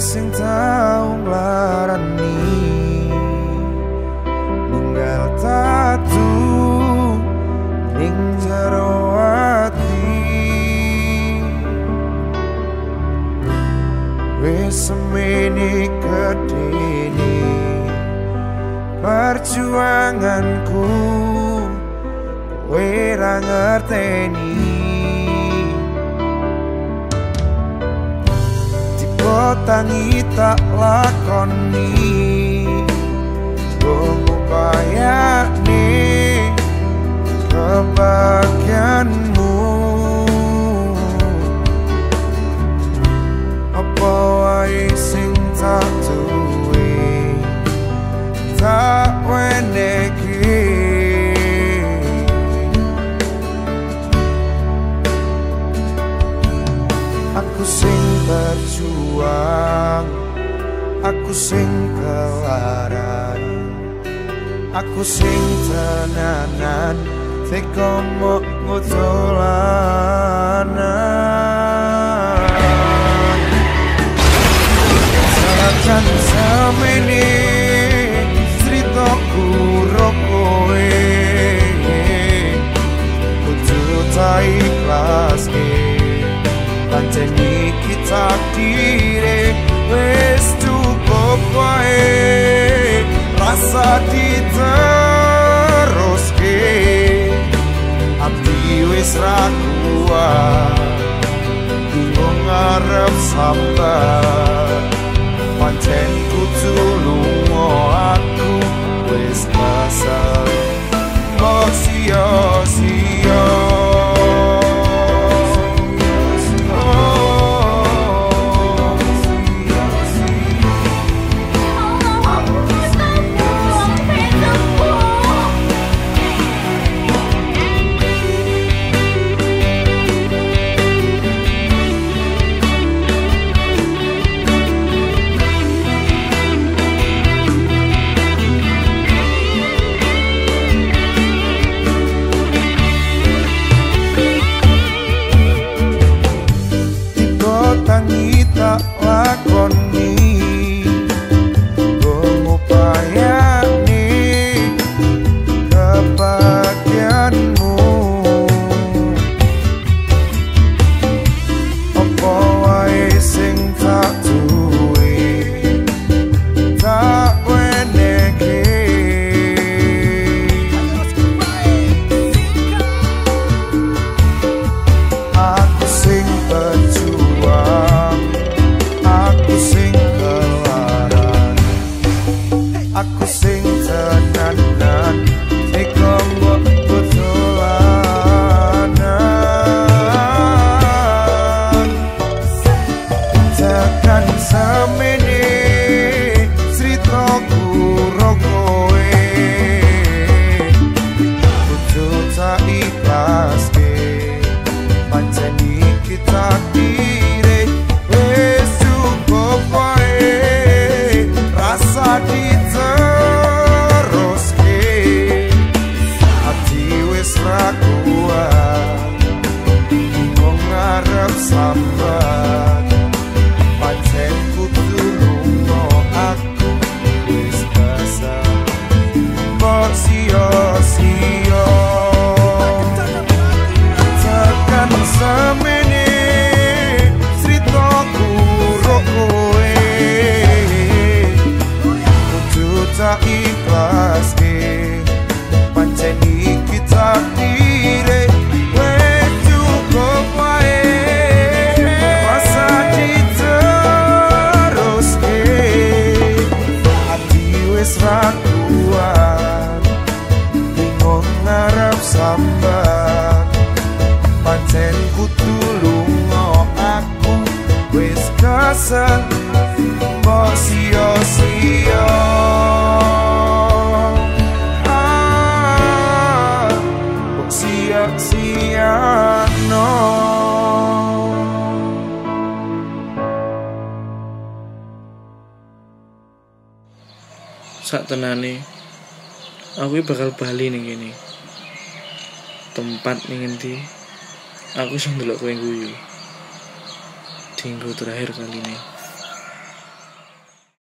sing tau nglarani. Ninggal tatu ning jero ati. Wis semene perjuanganku kowe ngerteni. Tangi tak lakoni berjuang. Aku sing kelaran Aku sing tenanan Teko mo ngutulanan what it do? Aku sing tenanan Eko mbok betulanan Tekan semene Ceritaku rokoe wis ra kuat Bingung ngarep sambat. Pancen kudu lungo aku Wis kesel. Mbok sia-sia sak tenane. Aku bakal bali ning kene. Tempat ning endi aku sing ndelok kowe guyu dinggo terakhir kali ini